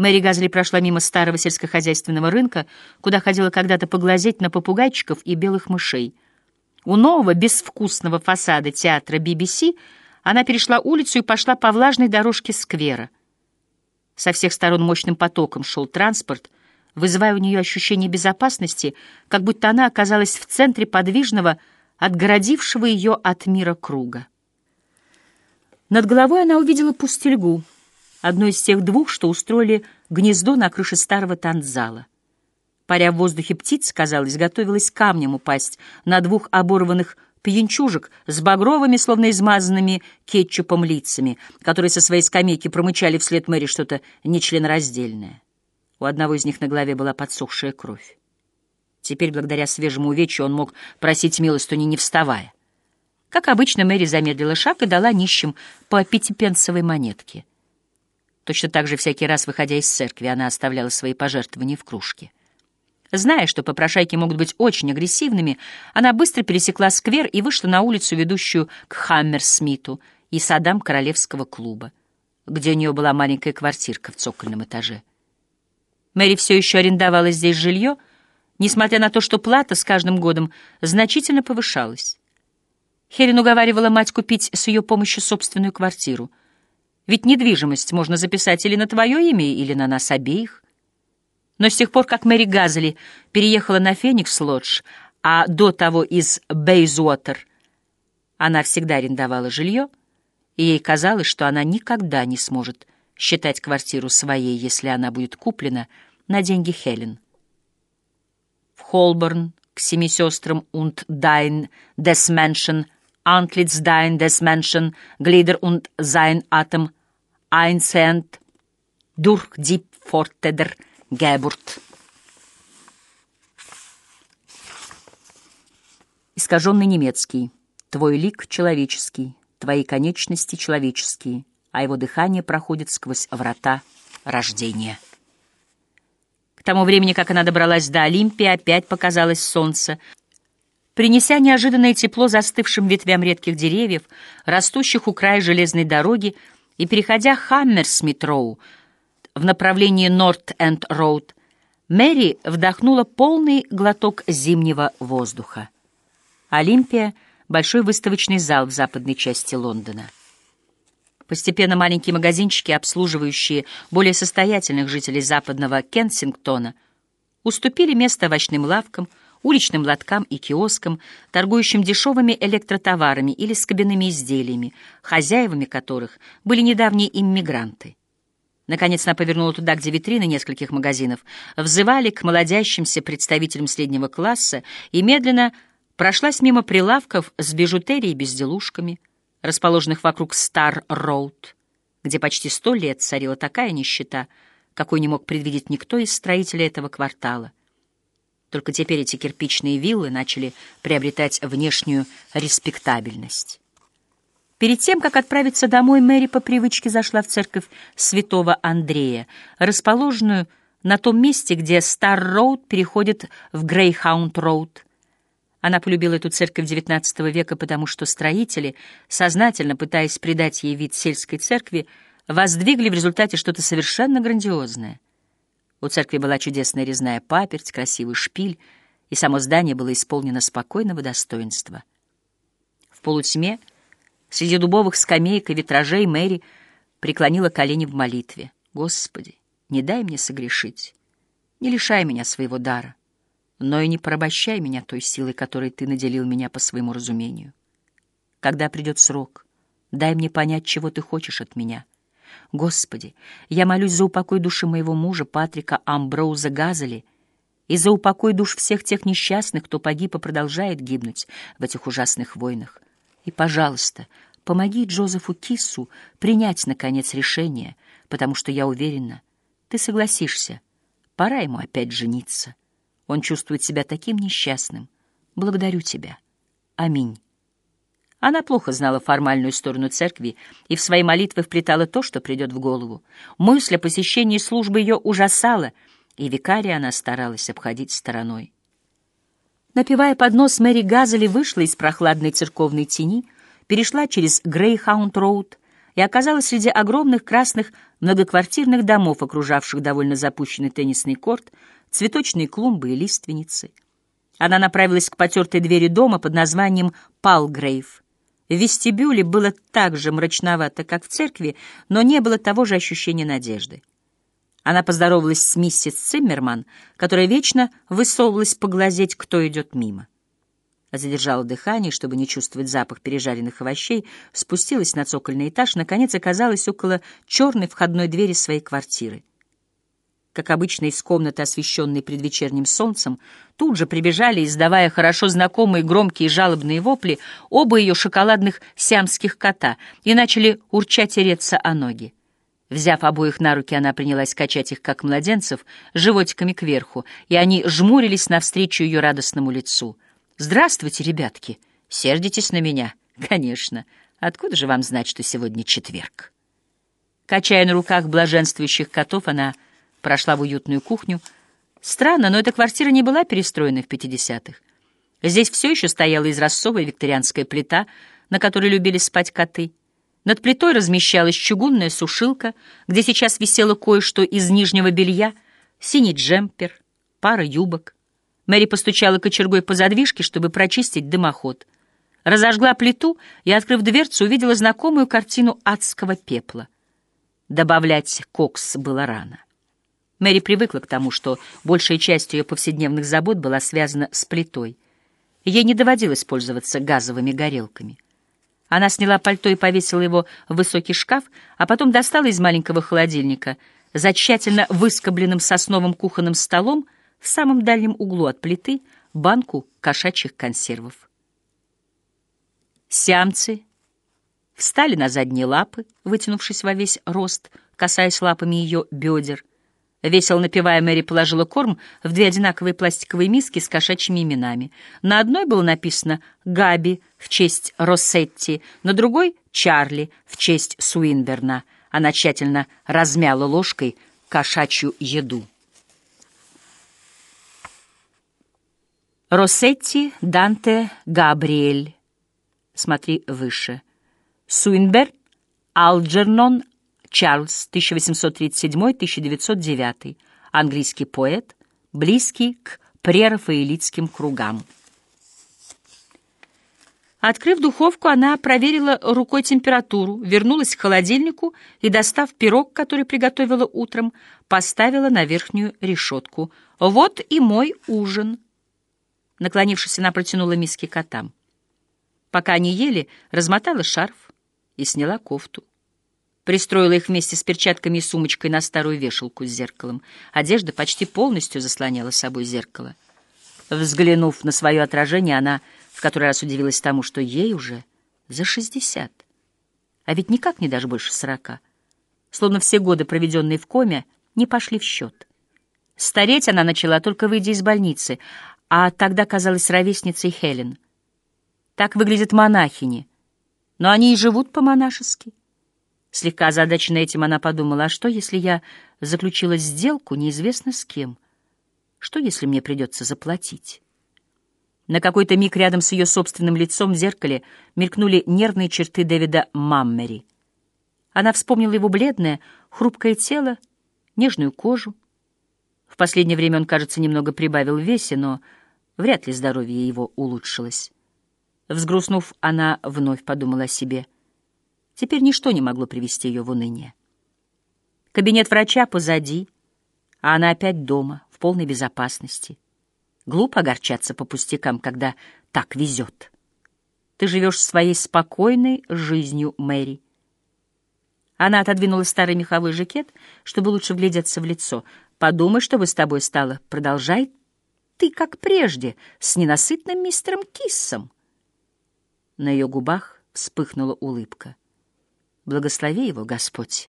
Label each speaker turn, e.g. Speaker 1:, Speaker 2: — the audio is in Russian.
Speaker 1: Мэри Газли прошла мимо старого сельскохозяйственного рынка, куда ходила когда-то поглазеть на попугайчиков и белых мышей. У нового безвкусного фасада театра BBC она перешла улицу и пошла по влажной дорожке сквера. Со всех сторон мощным потоком шел транспорт, вызывая у нее ощущение безопасности, как будто она оказалась в центре подвижного, отгородившего ее от мира круга. Над головой она увидела пустельгу — одно из тех двух, что устроили гнездо на крыше старого танцзала. Паря в воздухе птиц, казалось, готовилась камнем упасть на двух оборванных пьянчужек с багровыми, словно измазанными кетчупом лицами, которые со своей скамейки промычали вслед Мэри что-то нечленораздельное. У одного из них на голове была подсохшая кровь. Теперь, благодаря свежему увечью, он мог просить милостыни, не вставая. Как обычно, Мэри замедлила шаг и дала нищим по пятипенсовой монетке. Точно так же всякий раз, выходя из церкви, она оставляла свои пожертвования в кружке. Зная, что попрошайки могут быть очень агрессивными, она быстро пересекла сквер и вышла на улицу, ведущую к Хаммерсмиту и садам Королевского клуба, где у нее была маленькая квартирка в цокольном этаже. Мэри все еще арендовала здесь жилье, несмотря на то, что плата с каждым годом значительно повышалась. Хелен уговаривала мать купить с ее помощью собственную квартиру — ведь недвижимость можно записать или на твое имя, или на нас обеих. Но с тех пор, как Мэри Газели переехала на Феникс-Лодж, а до того из Бейзуотер, она всегда арендовала жилье, и ей казалось, что она никогда не сможет считать квартиру своей, если она будет куплена на деньги Хелен. В Холборн к семи сестрам und Dein des Menschen, Dein des Menschen, Glieder sein Atem — Durch die Pforte der Geburt. Искаженный немецкий. Твой лик человеческий, твои конечности человеческие, а его дыхание проходит сквозь врата рождения. К тому времени, как она добралась до Олимпии, опять показалось солнце, принеся неожиданное тепло застывшим ветвям редких деревьев, растущих у края железной дороги, и, переходя Хаммерсмит-Роу в направлении Норт-Энд-Роуд, Мэри вдохнула полный глоток зимнего воздуха. Олимпия — большой выставочный зал в западной части Лондона. Постепенно маленькие магазинчики, обслуживающие более состоятельных жителей западного Кенсингтона, уступили место овощным лавкам, уличным лоткам и киоскам, торгующим дешевыми электротоварами или скобяными изделиями, хозяевами которых были недавние иммигранты. Наконец она повернула туда, где витрины нескольких магазинов взывали к молодящимся представителям среднего класса и медленно прошлась мимо прилавков с бижутерией и безделушками, расположенных вокруг Стар-Роуд, где почти сто лет царила такая нищета, какой не мог предвидеть никто из строителей этого квартала. Только теперь эти кирпичные виллы начали приобретать внешнюю респектабельность. Перед тем, как отправиться домой, Мэри по привычке зашла в церковь святого Андрея, расположенную на том месте, где Стар-Роуд переходит в Грейхаунд-Роуд. Она полюбила эту церковь XIX века, потому что строители, сознательно пытаясь придать ей вид сельской церкви, воздвигли в результате что-то совершенно грандиозное — у церкви была чудесная резная паперть, красивый шпиль, и само здание было исполнено спокойного достоинства. В полутьме, среди дубовых скамеек и витражей, Мэри преклонила колени в молитве. «Господи, не дай мне согрешить, не лишай меня своего дара, но и не порабощай меня той силой, которой Ты наделил меня по своему разумению. Когда придет срок, дай мне понять, чего Ты хочешь от меня» Господи, я молюсь за упокой души моего мужа Патрика Амброуза Газели и за упокой душ всех тех несчастных, кто погиб и продолжает гибнуть в этих ужасных войнах. И, пожалуйста, помоги Джозефу Киссу принять, наконец, решение, потому что я уверена, ты согласишься. Пора ему опять жениться. Он чувствует себя таким несчастным. Благодарю тебя. Аминь. Она плохо знала формальную сторону церкви и в свои молитвы вплетала то, что придет в голову. Мысль о посещении службы ее ужасала, и викария она старалась обходить стороной. Напивая под нос, Мэри Газели вышла из прохладной церковной тени, перешла через Грейхаунд-роуд, и оказалась среди огромных красных многоквартирных домов, окружавших довольно запущенный теннисный корт, цветочные клумбы и лиственницы. Она направилась к потертой двери дома под названием «Палгрейв». В вестибюле было так же мрачновато, как в церкви, но не было того же ощущения надежды. Она поздоровалась с миссис Циммерман, которая вечно высовывалась поглазеть, кто идет мимо. Задержала дыхание, чтобы не чувствовать запах пережаренных овощей, спустилась на цокольный этаж, наконец оказалась около черной входной двери своей квартиры. Как обычно, из комнаты, освещенной предвечерним солнцем, тут же прибежали, издавая хорошо знакомые громкие жалобные вопли, оба ее шоколадных сиамских кота и начали урчать и реться о ноги. Взяв обоих на руки, она принялась качать их, как младенцев, животиками кверху, и они жмурились навстречу ее радостному лицу. «Здравствуйте, ребятки! Сердитесь на меня?» «Конечно. Откуда же вам знать, что сегодня четверг?» Качая на руках блаженствующих котов, она прошла в уютную кухню. Странно, но эта квартира не была перестроена в 50-х. Здесь все еще стояла изразцовая викторианская плита, на которой любили спать коты — над плитой размещалась чугунная сушилка, где сейчас висело кое-что из нижнего белья, синий джемпер, пара юбок. Мэри постучала кочергой по задвижке, чтобы прочистить дымоход. Разожгла плиту и, открыв дверцу, увидела знакомую картину адского пепла. Добавлять кокс было рано. Мэри привыкла к тому, что большая часть ее повседневных забот была связана с плитой. Ей не доводилось пользоваться газовыми горелками — она сняла пальто и повесила его в высокий шкаф, а потом достала из маленького холодильника за тщательно выскобленным сосновым кухонным столом в самом дальнем углу от плиты банку кошачьих консервов. Сиамцы встали на задние лапы, вытянувшись во весь рост, касаясь лапами ее бедер, Весело напевая, Мэри положила корм в две одинаковые пластиковые миски с кошачьими именами. На одной было написано «Габи» в честь Россетти, на другой — «Чарли» в честь Суинберна. Она тщательно размяла ложкой кошачью еду. Россетти, Данте, Габриэль. Смотри выше. Суинберн, Алджернон, Чарльз, 1837-1909, английский поэт, близкий к прерафаэлитским кругам. Открыв духовку, она проверила рукой температуру, вернулась к холодильнику и, достав пирог, который приготовила утром, поставила на верхнюю решетку. «Вот и мой ужин!» Наклонившись, она протянула миски котам. Пока они ели, размотала шарф и сняла кофту. Пристроила их вместе с перчатками и сумочкой на старую вешалку с зеркалом. Одежда почти полностью заслоняла собой зеркало. Взглянув на свое отражение, она в который раз удивилась тому, что ей уже за шестьдесят. А ведь никак не даже больше сорока. Словно все годы, проведенные в коме, не пошли в счет. Стареть она начала, только выйдя из больницы, а тогда казалась ровесницей Хелен. Так выглядят монахини, но они и живут по-монашески. Слегка озадаченная этим, она подумала, а что, если я заключила сделку неизвестно с кем? Что, если мне придется заплатить? На какой-то миг рядом с ее собственным лицом в зеркале мелькнули нервные черты Дэвида Маммери. Она вспомнила его бледное, хрупкое тело, нежную кожу. В последнее время он, кажется, немного прибавил в весе, но вряд ли здоровье его улучшилось. Взгрустнув, она вновь подумала о себе — Теперь ничто не могло привести ее в уныние. Кабинет врача позади, а она опять дома, в полной безопасности. Глупо огорчаться по пустякам, когда так везет. Ты живешь своей спокойной жизнью, Мэри. Она отодвинула старый меховой жакет, чтобы лучше вглядеться в лицо. Подумай, что бы с тобой стало. Продолжай ты, как прежде, с ненасытным мистером Киссом. На ее губах вспыхнула улыбка. Благослови его, Господь.